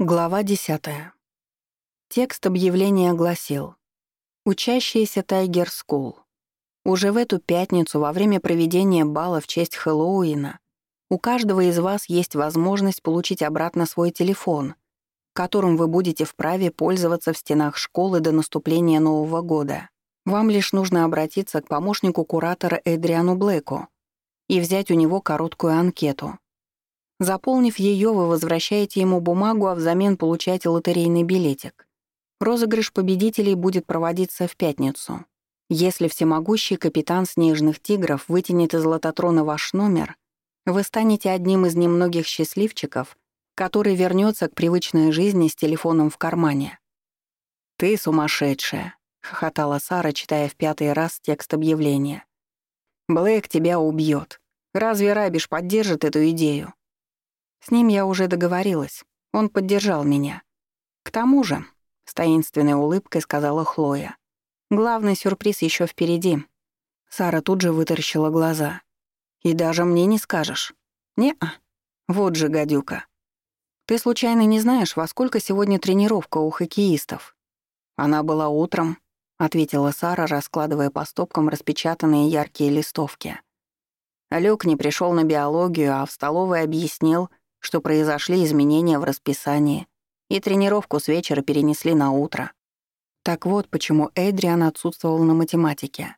Глава 10. Текст объявления гласил «Учащиеся Tiger School. Уже в эту пятницу во время проведения бала в честь Хэллоуина у каждого из вас есть возможность получить обратно свой телефон, которым вы будете вправе пользоваться в стенах школы до наступления Нового года. Вам лишь нужно обратиться к помощнику куратора Эдриану Блэку и взять у него короткую анкету, Заполнив ее, вы возвращаете ему бумагу, а взамен получаете лотерейный билетик. Розыгрыш победителей будет проводиться в пятницу. Если всемогущий капитан Снежных Тигров вытянет из лототрона ваш номер, вы станете одним из немногих счастливчиков, который вернется к привычной жизни с телефоном в кармане. «Ты сумасшедшая», — хохотала Сара, читая в пятый раз текст объявления. «Блэк тебя убьет. Разве Рабиш поддержит эту идею?» С ним я уже договорилась. Он поддержал меня. К тому же, с таинственной улыбкой сказала Хлоя. Главный сюрприз еще впереди. Сара тут же вытаращила глаза. И даже мне не скажешь. Не-а. Вот же гадюка. Ты случайно не знаешь, во сколько сегодня тренировка у хоккеистов? Она была утром, ответила Сара, раскладывая по стопкам распечатанные яркие листовки. Люк не пришел на биологию, а в столовой объяснил, что произошли изменения в расписании, и тренировку с вечера перенесли на утро. Так вот, почему Эдриан отсутствовал на математике.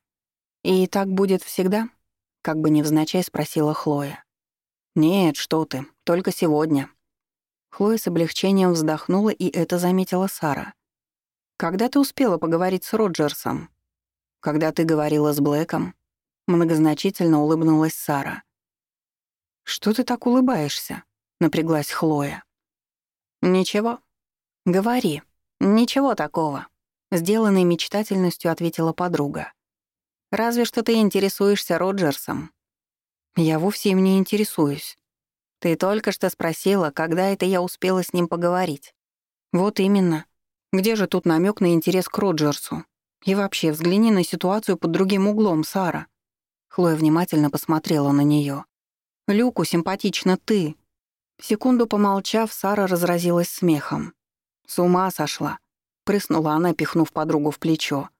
«И так будет всегда?» — как бы невзначай спросила Хлоя. «Нет, что ты, только сегодня». Хлоя с облегчением вздохнула, и это заметила Сара. «Когда ты успела поговорить с Роджерсом?» «Когда ты говорила с Блэком?» Многозначительно улыбнулась Сара. «Что ты так улыбаешься?» Напряглась Хлоя. «Ничего. Говори. Ничего такого», — сделанной мечтательностью ответила подруга. «Разве что ты интересуешься Роджерсом». «Я вовсе им не интересуюсь. Ты только что спросила, когда это я успела с ним поговорить». «Вот именно. Где же тут намек на интерес к Роджерсу? И вообще, взгляни на ситуацию под другим углом, Сара». Хлоя внимательно посмотрела на нее. «Люку симпатична ты, Секунду помолчав, Сара разразилась смехом. «С ума сошла!» — прыснула она, пихнув подругу в плечо.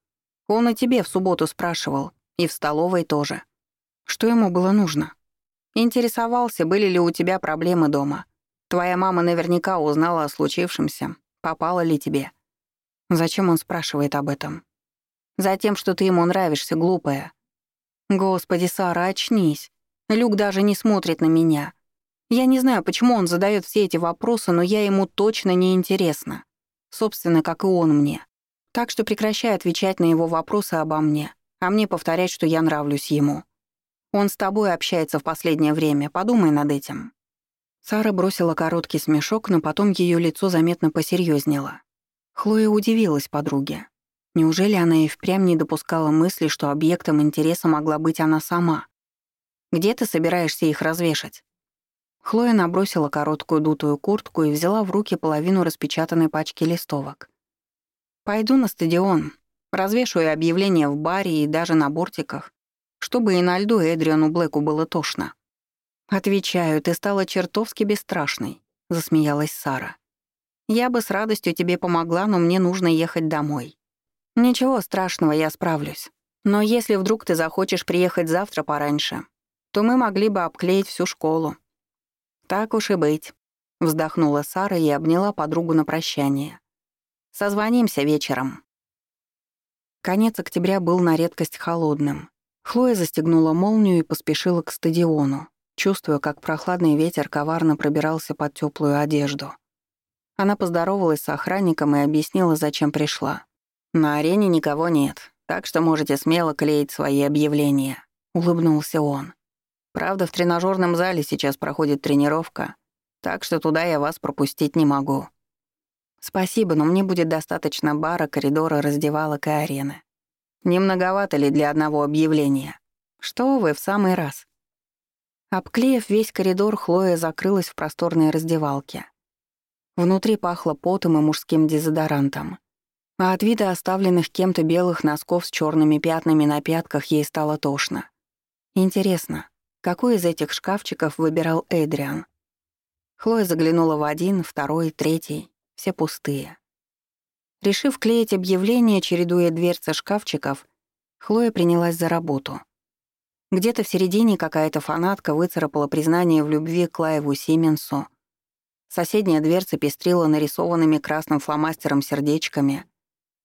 «Он и тебе в субботу спрашивал, и в столовой тоже. Что ему было нужно?» «Интересовался, были ли у тебя проблемы дома. Твоя мама наверняка узнала о случившемся. Попала ли тебе?» «Зачем он спрашивает об этом?» «Затем, что ты ему нравишься, глупая». «Господи, Сара, очнись. Люк даже не смотрит на меня. Я не знаю, почему он задает все эти вопросы, но я ему точно не интересна. Собственно, как и он мне. Так что прекращай отвечать на его вопросы обо мне, а мне повторять, что я нравлюсь ему. Он с тобой общается в последнее время, подумай над этим». Сара бросила короткий смешок, но потом ее лицо заметно посерьезнело. Хлоя удивилась подруге. Неужели она и впрямь не допускала мысли, что объектом интереса могла быть она сама? «Где ты собираешься их развешать?» Хлоя набросила короткую дутую куртку и взяла в руки половину распечатанной пачки листовок. «Пойду на стадион, развешаю объявления в баре и даже на бортиках, чтобы и на льду Эдриану Блэку было тошно». «Отвечаю, ты стала чертовски бесстрашной», — засмеялась Сара. «Я бы с радостью тебе помогла, но мне нужно ехать домой». «Ничего страшного, я справлюсь. Но если вдруг ты захочешь приехать завтра пораньше, то мы могли бы обклеить всю школу, «Так уж и быть», — вздохнула Сара и обняла подругу на прощание. «Созвонимся вечером». Конец октября был на редкость холодным. Хлоя застегнула молнию и поспешила к стадиону, чувствуя, как прохладный ветер коварно пробирался под теплую одежду. Она поздоровалась с охранником и объяснила, зачем пришла. «На арене никого нет, так что можете смело клеить свои объявления», — улыбнулся он. Правда, в тренажерном зале сейчас проходит тренировка, так что туда я вас пропустить не могу. Спасибо, но мне будет достаточно бара, коридора, раздевалок и арены. Не многовато ли для одного объявления? Что вы, в самый раз. Обклеив весь коридор, Хлоя закрылась в просторной раздевалке. Внутри пахло потом и мужским дезодорантом. А от вида оставленных кем-то белых носков с черными пятнами на пятках ей стало тошно. Интересно, какой из этих шкафчиков выбирал Эдриан. Хлоя заглянула в один, второй, третий. все пустые. Решив клеить объявление, чередуя дверцы шкафчиков, Хлоя принялась за работу. Где-то в середине какая-то фанатка выцарапала признание в любви к Клаеву Сименсу. Соседняя дверца пестрила нарисованными красным фломастером сердечками.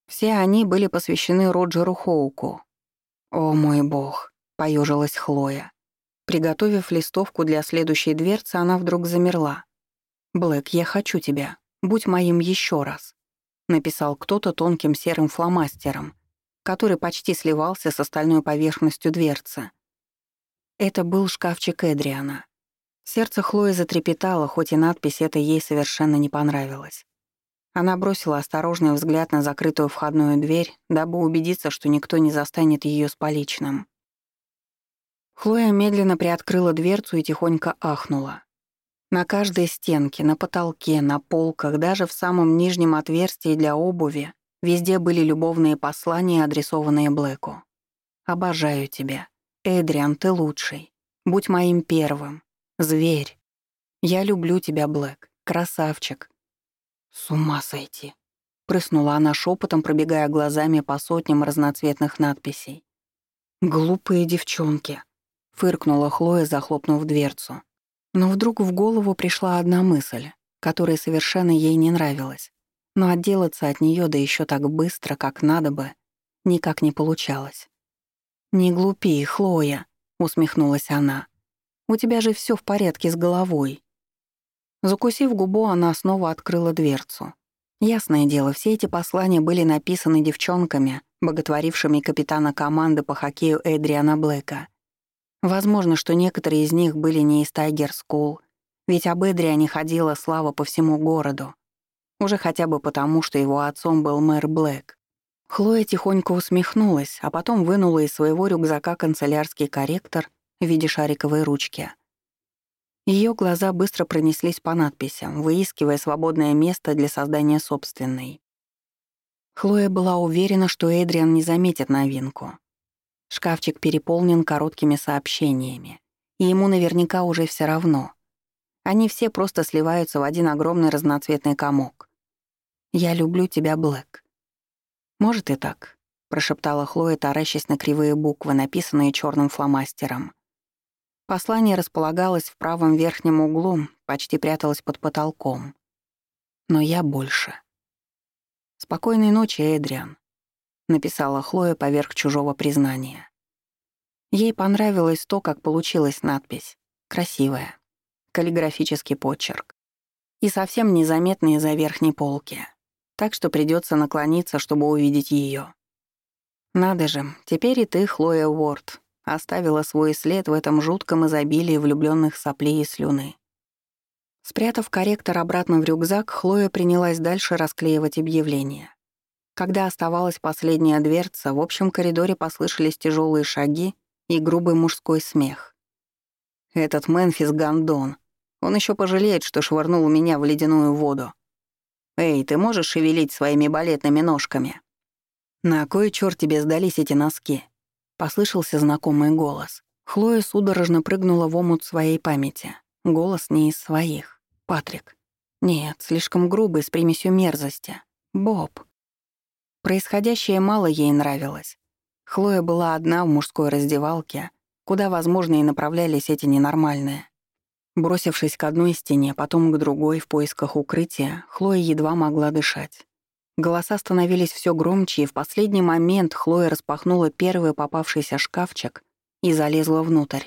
Все они были посвящены Роджеру Хоуку. «О мой бог», — поежилась Хлоя. Приготовив листовку для следующей дверцы, она вдруг замерла. «Блэк, я хочу тебя. Будь моим еще раз», — написал кто-то тонким серым фломастером, который почти сливался с остальной поверхностью дверцы. Это был шкафчик Эдриана. Сердце Хлои затрепетало, хоть и надпись эта ей совершенно не понравилась. Она бросила осторожный взгляд на закрытую входную дверь, дабы убедиться, что никто не застанет ее с поличным. Хлоя медленно приоткрыла дверцу и тихонько ахнула. На каждой стенке, на потолке, на полках, даже в самом нижнем отверстии для обуви Везде были любовные послания, адресованные Блэку. «Обожаю тебя. Эдриан, ты лучший. Будь моим первым. Зверь. Я люблю тебя, Блэк. Красавчик». «С ума сойти», — прыснула она шепотом, пробегая глазами по сотням разноцветных надписей. «Глупые девчонки», — фыркнула Хлоя, захлопнув дверцу. Но вдруг в голову пришла одна мысль, которая совершенно ей не нравилась но отделаться от нее да еще так быстро, как надо бы, никак не получалось. «Не глупи, Хлоя», — усмехнулась она. «У тебя же все в порядке с головой». Закусив губу, она снова открыла дверцу. Ясное дело, все эти послания были написаны девчонками, боготворившими капитана команды по хоккею Эдриана Блэка. Возможно, что некоторые из них были не из Тайгер Скул, ведь об Эдриане ходила слава по всему городу. Уже хотя бы потому, что его отцом был мэр Блэк. Хлоя тихонько усмехнулась, а потом вынула из своего рюкзака канцелярский корректор в виде шариковой ручки. Ее глаза быстро пронеслись по надписям, выискивая свободное место для создания собственной. Хлоя была уверена, что Эдриан не заметит новинку. Шкафчик переполнен короткими сообщениями, и ему наверняка уже все равно. Они все просто сливаются в один огромный разноцветный комок. «Я люблю тебя, Блэк». «Может и так», — прошептала Хлоя, таращась на кривые буквы, написанные черным фломастером. Послание располагалось в правом верхнем углу, почти пряталось под потолком. Но я больше. «Спокойной ночи, Эдриан», — написала Хлоя поверх чужого признания. Ей понравилось то, как получилась надпись. Красивая каллиграфический почерк. И совсем незаметный за верхней полки. Так что придется наклониться, чтобы увидеть ее. Надо же, теперь и ты, Хлоя Уорд, оставила свой след в этом жутком изобилии влюбленных соплей и слюны. Спрятав корректор обратно в рюкзак, Хлоя принялась дальше расклеивать объявления. Когда оставалась последняя дверца, в общем коридоре послышались тяжелые шаги и грубый мужской смех. «Этот Мэнфис Гандон», он еще пожалеет, что швырнул меня в ледяную воду. «Эй, ты можешь шевелить своими балетными ножками?» «На кой черт тебе сдались эти носки?» — послышался знакомый голос. Хлоя судорожно прыгнула в омут своей памяти. Голос не из своих. Патрик. Нет, слишком грубый, с примесью мерзости. Боб. Происходящее мало ей нравилось. Хлоя была одна в мужской раздевалке, куда, возможно, и направлялись эти ненормальные. Бросившись к одной стене, потом к другой в поисках укрытия, Хлоя едва могла дышать. Голоса становились все громче, и в последний момент Хлоя распахнула первый попавшийся шкафчик и залезла внутрь.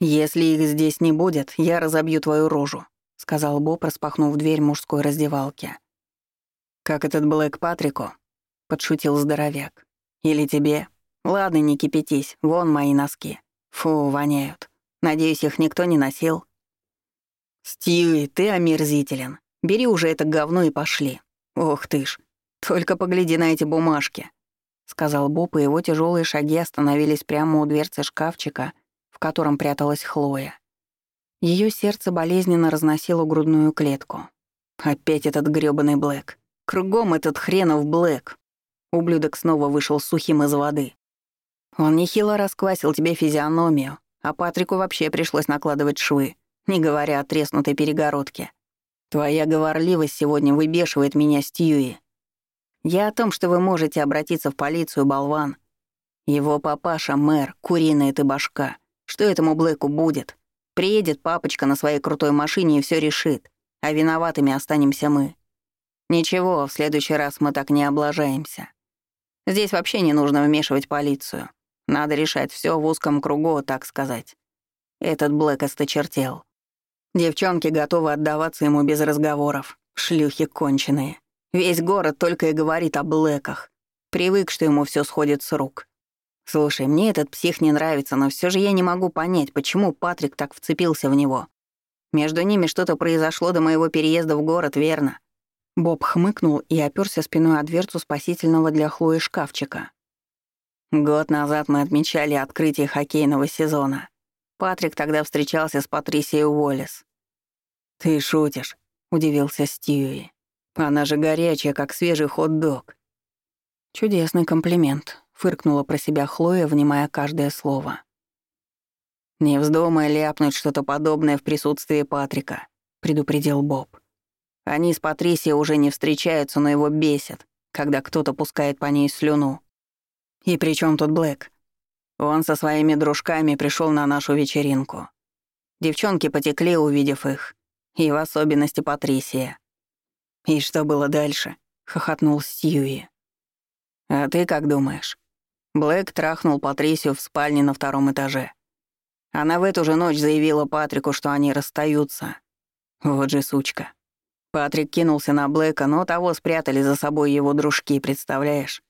«Если их здесь не будет, я разобью твою рожу», — сказал Боб, распахнув дверь мужской раздевалки. «Как этот Блэк Патрику?» — подшутил здоровяк. «Или тебе? Ладно, не кипятись, вон мои носки. Фу, воняют. Надеюсь, их никто не носил?» «Стиви, ты омерзителен. Бери уже это говно и пошли. Ох ты ж, только погляди на эти бумажки», — сказал Боб, и его тяжелые шаги остановились прямо у дверцы шкафчика, в котором пряталась Хлоя. Ее сердце болезненно разносило грудную клетку. «Опять этот грёбаный Блэк. Кругом этот хренов Блэк». Ублюдок снова вышел сухим из воды. Он нехило расквасил тебе физиономию, а Патрику вообще пришлось накладывать швы не говоря о треснутой перегородке. Твоя говорливость сегодня выбешивает меня, Стьюи. Я о том, что вы можете обратиться в полицию, болван. Его папаша — мэр, куриная ты башка. Что этому Блэку будет? Приедет папочка на своей крутой машине и все решит, а виноватыми останемся мы. Ничего, в следующий раз мы так не облажаемся. Здесь вообще не нужно вмешивать полицию. Надо решать все в узком кругу, так сказать. Этот Блэк осточертел. Девчонки готовы отдаваться ему без разговоров. Шлюхи конченые. Весь город только и говорит о Блэках. Привык, что ему все сходит с рук. Слушай, мне этот псих не нравится, но все же я не могу понять, почему Патрик так вцепился в него. Между ними что-то произошло до моего переезда в город, верно? Боб хмыкнул и оперся спиной о дверцу спасительного для Хлои шкафчика. Год назад мы отмечали открытие хоккейного сезона. Патрик тогда встречался с Патрисией Уоллес. «Ты шутишь», — удивился Стьюи. «Она же горячая, как свежий хот-дог». «Чудесный комплимент», — фыркнула про себя Хлоя, внимая каждое слово. «Не вздумай ляпнуть что-то подобное в присутствии Патрика», — предупредил Боб. «Они с Патрисией уже не встречаются, но его бесит, когда кто-то пускает по ней слюну. И при чем тут Блэк? Он со своими дружками пришел на нашу вечеринку. Девчонки потекли, увидев их. И в особенности Патрисия. «И что было дальше?» — хохотнул Стьюи. «А ты как думаешь?» Блэк трахнул Патрисию в спальне на втором этаже. Она в эту же ночь заявила Патрику, что они расстаются. Вот же сучка. Патрик кинулся на Блэка, но того спрятали за собой его дружки, представляешь?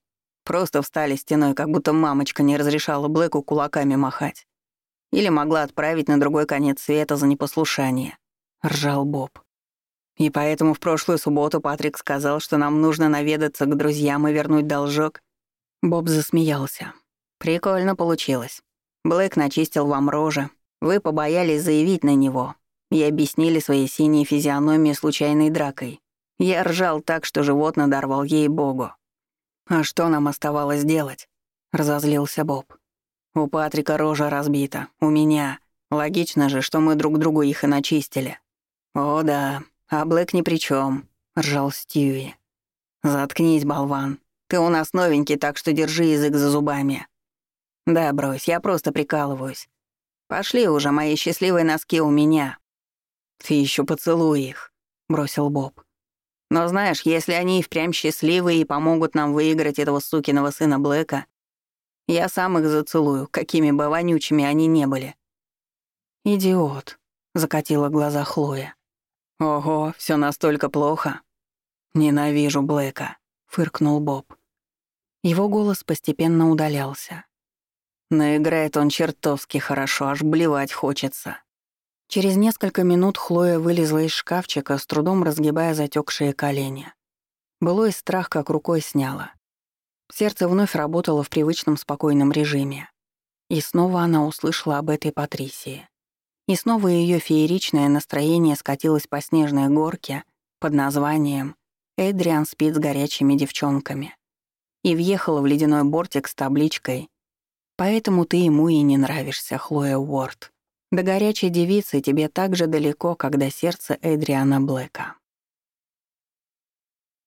Просто встали стеной, как будто мамочка не разрешала Блэку кулаками махать. Или могла отправить на другой конец света за непослушание. Ржал Боб. И поэтому в прошлую субботу Патрик сказал, что нам нужно наведаться к друзьям и вернуть должок. Боб засмеялся. Прикольно получилось. Блэк начистил вам рожи. Вы побоялись заявить на него и объяснили своей синей физиономией случайной дракой. Я ржал так, что живот надорвал ей-богу. «А что нам оставалось делать?» — разозлился Боб. «У Патрика рожа разбита, у меня. Логично же, что мы друг другу их и начистили». «О да, а Блэк ни при чем, ржал Стьюи. «Заткнись, болван. Ты у нас новенький, так что держи язык за зубами». «Да, брось, я просто прикалываюсь. Пошли уже, мои счастливые носки у меня». «Ты еще поцелуй их», — бросил Боб. Но знаешь, если они и впрямь счастливы и помогут нам выиграть этого сукиного сына Блэка, я сам их зацелую, какими бы вонючими они не были». «Идиот», — закатила глаза Хлоя. «Ого, все настолько плохо?» «Ненавижу Блэка», — фыркнул Боб. Его голос постепенно удалялся. Но играет он чертовски хорошо, аж блевать хочется. Через несколько минут Хлоя вылезла из шкафчика, с трудом разгибая затекшие колени. Былой страх как рукой сняла. Сердце вновь работало в привычном спокойном режиме. И снова она услышала об этой Патрисии. И снова ее фееричное настроение скатилось по снежной горке под названием «Эдриан спит с горячими девчонками» и въехала в ледяной бортик с табличкой «Поэтому ты ему и не нравишься, Хлоя Уорд». До горячей девицы тебе так же далеко, как до сердца Эдриана Блэка.